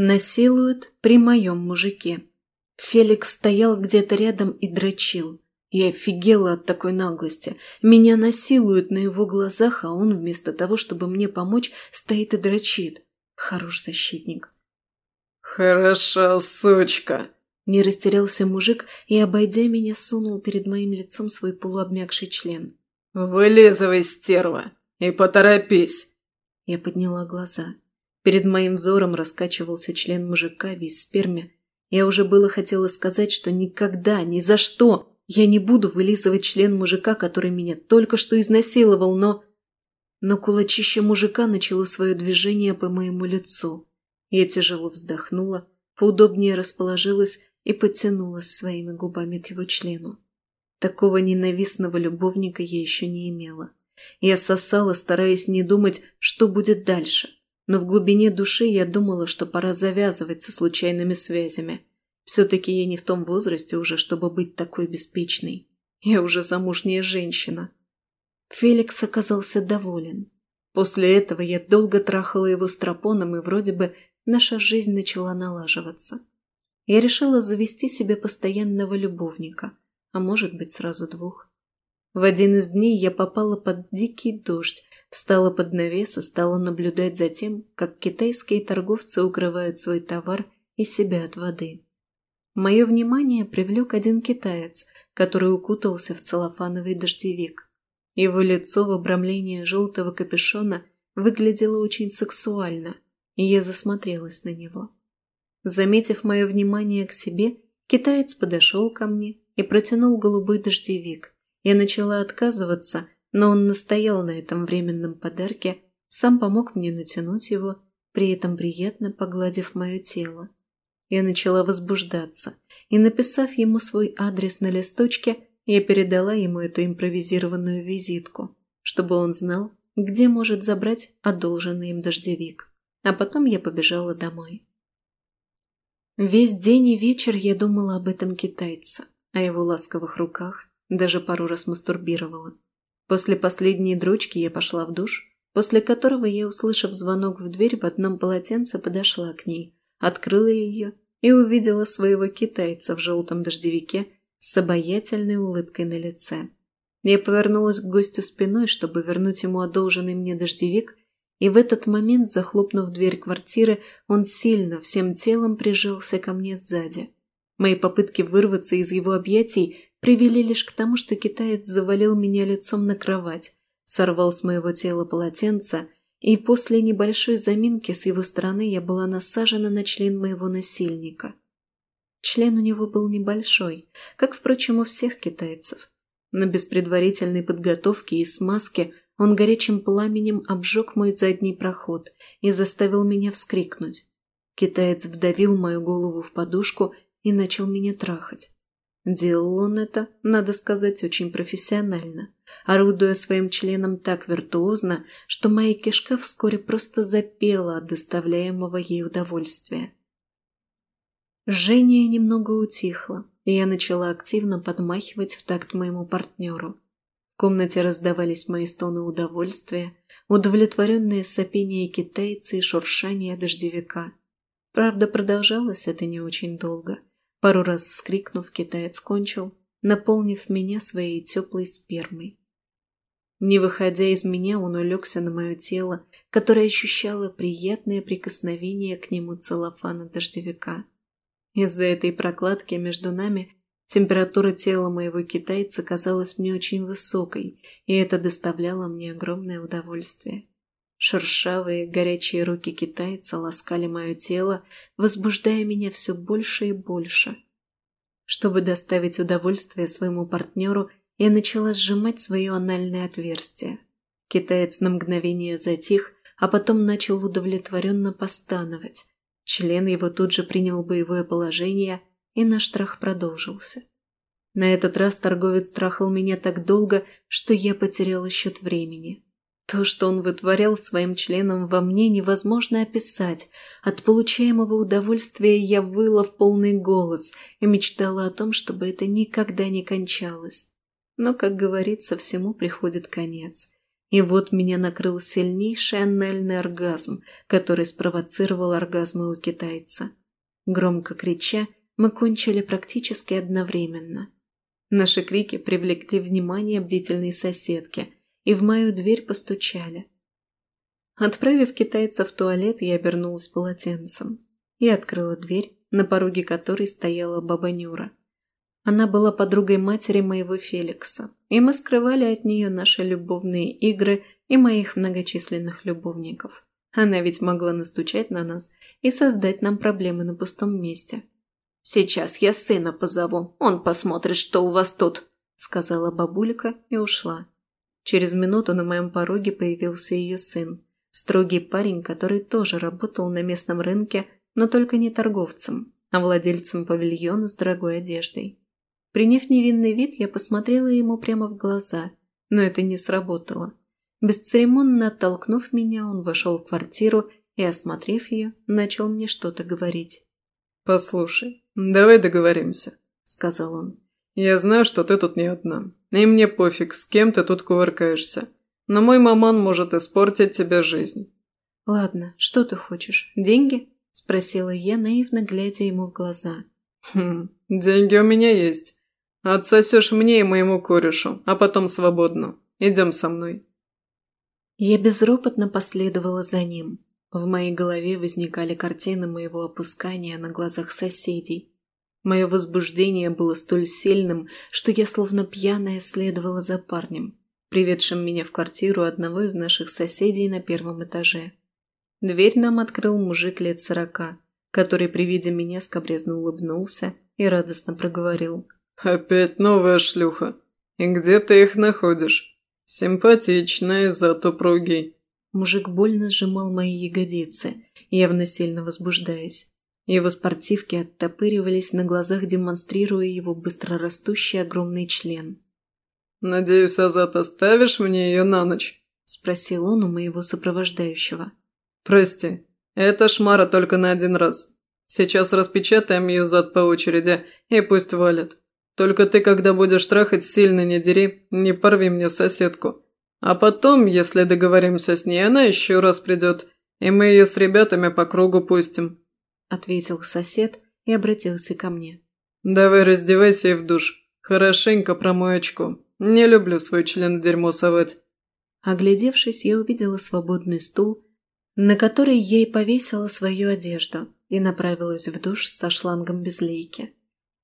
Насилуют при моем мужике. Феликс стоял где-то рядом и дрочил. Я офигела от такой наглости. Меня насилуют на его глазах, а он вместо того, чтобы мне помочь, стоит и дрочит. Хорош защитник. «Хороша сучка!» Не растерялся мужик и, обойдя меня, сунул перед моим лицом свой полуобмякший член. «Вылизывай, стерва, и поторопись!» Я подняла глаза. Перед моим взором раскачивался член мужика, весь сперме. Я уже было хотела сказать, что никогда, ни за что я не буду вылизывать член мужика, который меня только что изнасиловал, но... Но кулачище мужика начало свое движение по моему лицу. Я тяжело вздохнула, поудобнее расположилась и подтянулась своими губами к его члену. Такого ненавистного любовника я еще не имела. Я сосала, стараясь не думать, что будет дальше но в глубине души я думала, что пора завязывать со случайными связями. Все-таки я не в том возрасте уже, чтобы быть такой беспечной. Я уже замужняя женщина. Феликс оказался доволен. После этого я долго трахала его стропоном, и вроде бы наша жизнь начала налаживаться. Я решила завести себе постоянного любовника, а может быть сразу двух. В один из дней я попала под дикий дождь, Встала под навес и стала наблюдать за тем, как китайские торговцы укрывают свой товар и себя от воды. Мое внимание привлек один китаец, который укутался в целлофановый дождевик. Его лицо в обрамлении желтого капюшона выглядело очень сексуально, и я засмотрелась на него. Заметив мое внимание к себе, китаец подошел ко мне и протянул голубой дождевик. Я начала отказываться, но он настоял на этом временном подарке, сам помог мне натянуть его, при этом приятно погладив мое тело. Я начала возбуждаться, и, написав ему свой адрес на листочке, я передала ему эту импровизированную визитку, чтобы он знал, где может забрать одолженный им дождевик. А потом я побежала домой. Весь день и вечер я думала об этом китайце, о его ласковых руках, даже пару раз мастурбировала. После последней дрочки я пошла в душ, после которого я, услышав звонок в дверь, в одном полотенце подошла к ней, открыла ее и увидела своего китайца в желтом дождевике с обаятельной улыбкой на лице. Я повернулась к гостю спиной, чтобы вернуть ему одолженный мне дождевик, и в этот момент, захлопнув дверь квартиры, он сильно, всем телом прижался ко мне сзади. Мои попытки вырваться из его объятий привели лишь к тому, что китаец завалил меня лицом на кровать, сорвал с моего тела полотенце, и после небольшой заминки с его стороны я была насажена на член моего насильника. Член у него был небольшой, как, впрочем, у всех китайцев. Но без предварительной подготовки и смазки он горячим пламенем обжег мой задний проход и заставил меня вскрикнуть. Китаец вдавил мою голову в подушку и начал меня трахать. Делал он это, надо сказать, очень профессионально, орудуя своим членом так виртуозно, что моя кишка вскоре просто запела от доставляемого ей удовольствия. Жжение немного утихло, и я начала активно подмахивать в такт моему партнеру. В комнате раздавались мои стоны удовольствия, удовлетворенные сопения китайца и шуршание дождевика. Правда, продолжалось это не очень долго – Пару раз скрикнув, китаец кончил, наполнив меня своей теплой спермой. Не выходя из меня, он улегся на мое тело, которое ощущало приятное прикосновение к нему целлофана дождевика. Из-за этой прокладки между нами температура тела моего китайца казалась мне очень высокой, и это доставляло мне огромное удовольствие. Шершавые, горячие руки китайца ласкали мое тело, возбуждая меня все больше и больше. Чтобы доставить удовольствие своему партнеру, я начала сжимать свое анальное отверстие. Китаец на мгновение затих, а потом начал удовлетворенно постановать. Член его тут же принял боевое положение, и наш страх продолжился. На этот раз торговец трахал меня так долго, что я потеряла счет времени. То, что он вытворял своим членом во мне, невозможно описать. От получаемого удовольствия я выла в полный голос и мечтала о том, чтобы это никогда не кончалось. Но, как говорится, всему приходит конец. И вот меня накрыл сильнейший анальный оргазм, который спровоцировал оргазмы у китайца. Громко крича, мы кончили практически одновременно. Наши крики привлекли внимание бдительной соседки, и в мою дверь постучали. Отправив китайца в туалет, я обернулась полотенцем и открыла дверь, на пороге которой стояла баба Нюра. Она была подругой матери моего Феликса, и мы скрывали от нее наши любовные игры и моих многочисленных любовников. Она ведь могла настучать на нас и создать нам проблемы на пустом месте. «Сейчас я сына позову, он посмотрит, что у вас тут», – сказала бабулька и ушла. Через минуту на моем пороге появился ее сын, строгий парень, который тоже работал на местном рынке, но только не торговцем, а владельцем павильона с дорогой одеждой. Приняв невинный вид, я посмотрела ему прямо в глаза, но это не сработало. Бесцеремонно оттолкнув меня, он вошел в квартиру и, осмотрев ее, начал мне что-то говорить. «Послушай, давай договоримся», — сказал он. «Я знаю, что ты тут не одна, и мне пофиг, с кем ты тут кувыркаешься, но мой маман может испортить тебе жизнь». «Ладно, что ты хочешь? Деньги?» – спросила я, наивно глядя ему в глаза. «Хм, деньги у меня есть. Отсосешь мне и моему корешу, а потом свободно. Идем со мной». Я безропотно последовала за ним. В моей голове возникали картины моего опускания на глазах соседей. Мое возбуждение было столь сильным, что я словно пьяная следовала за парнем, приведшим меня в квартиру одного из наших соседей на первом этаже. Дверь нам открыл мужик лет сорока, который при виде меня скобрезно улыбнулся и радостно проговорил – «Опять новая шлюха. И где ты их находишь? Симпатичная, зато упругий». Мужик больно сжимал мои ягодицы, явно сильно возбуждаясь. Его спортивки оттопыривались на глазах, демонстрируя его быстрорастущий огромный член. «Надеюсь, Азат, оставишь мне ее на ночь?» – спросил он у моего сопровождающего. «Прости, это шмара только на один раз. Сейчас распечатаем ее зад по очереди, и пусть валит. Только ты, когда будешь трахать, сильно не дери, не порви мне соседку. А потом, если договоримся с ней, она еще раз придет, и мы ее с ребятами по кругу пустим», – ответил сосед и обратился ко мне. «Давай раздевайся и в душ. Хорошенько промой очко. Не люблю свой член в дерьмо совать». Оглядевшись, я увидела свободный стул, на который я и повесила свою одежду, и направилась в душ со шлангом без лейки.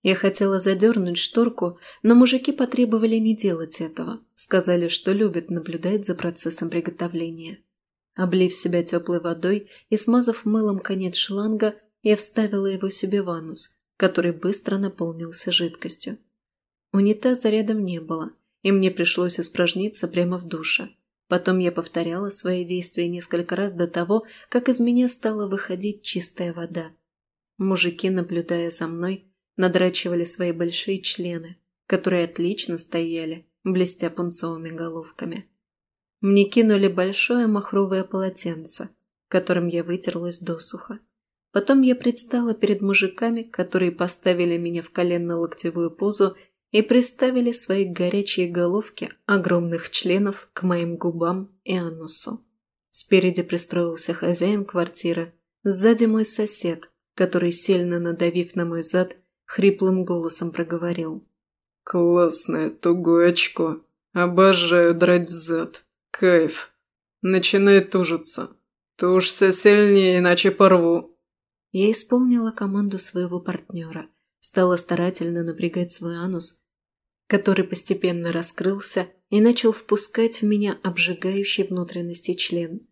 Я хотела задернуть шторку, но мужики потребовали не делать этого. Сказали, что любят наблюдать за процессом приготовления. Облив себя теплой водой и смазав мылом конец шланга, я вставила его себе в анус, который быстро наполнился жидкостью. Унитаза рядом не было, и мне пришлось испражниться прямо в душе. Потом я повторяла свои действия несколько раз до того, как из меня стала выходить чистая вода. Мужики, наблюдая за мной, надрачивали свои большие члены, которые отлично стояли, блестя пунцовыми головками. Мне кинули большое махровое полотенце, которым я вытерлась досуха. Потом я предстала перед мужиками, которые поставили меня в коленно-локтевую позу и приставили свои горячие головки огромных членов к моим губам и анусу. Спереди пристроился хозяин квартиры, сзади мой сосед, который, сильно надавив на мой зад, хриплым голосом проговорил. «Классное тугое очко. Обожаю драть взад. Кайф. Начинает тужиться. Тужься сильнее, иначе порву». Я исполнила команду своего партнера, стала старательно напрягать свой анус, который постепенно раскрылся и начал впускать в меня обжигающий внутренности член.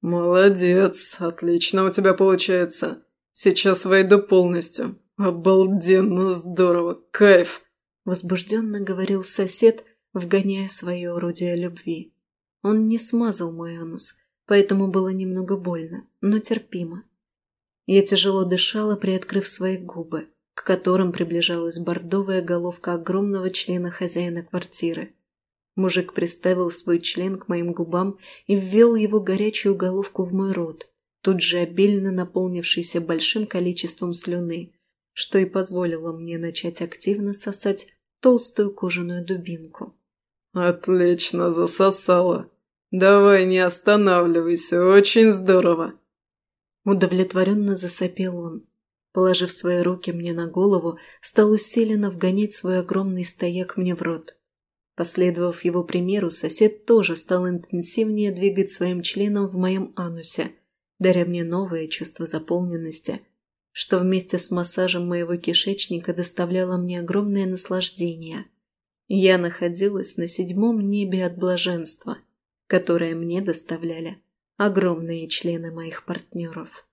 «Молодец, отлично у тебя получается. Сейчас войду полностью. «Обалденно здорово! Кайф!» – возбужденно говорил сосед, вгоняя свое орудие любви. Он не смазал мой анус, поэтому было немного больно, но терпимо. Я тяжело дышала, приоткрыв свои губы, к которым приближалась бордовая головка огромного члена хозяина квартиры. Мужик приставил свой член к моим губам и ввел его горячую головку в мой рот, тут же обильно наполнившийся большим количеством слюны, что и позволило мне начать активно сосать толстую кожаную дубинку. «Отлично засосала. Давай, не останавливайся, очень здорово!» Удовлетворенно засопел он. Положив свои руки мне на голову, стал усиленно вгонять свой огромный стояк мне в рот. Последовав его примеру, сосед тоже стал интенсивнее двигать своим членом в моем анусе, даря мне новое чувство заполненности, что вместе с массажем моего кишечника доставляло мне огромное наслаждение. Я находилась на седьмом небе от блаженства, которое мне доставляли огромные члены моих партнеров.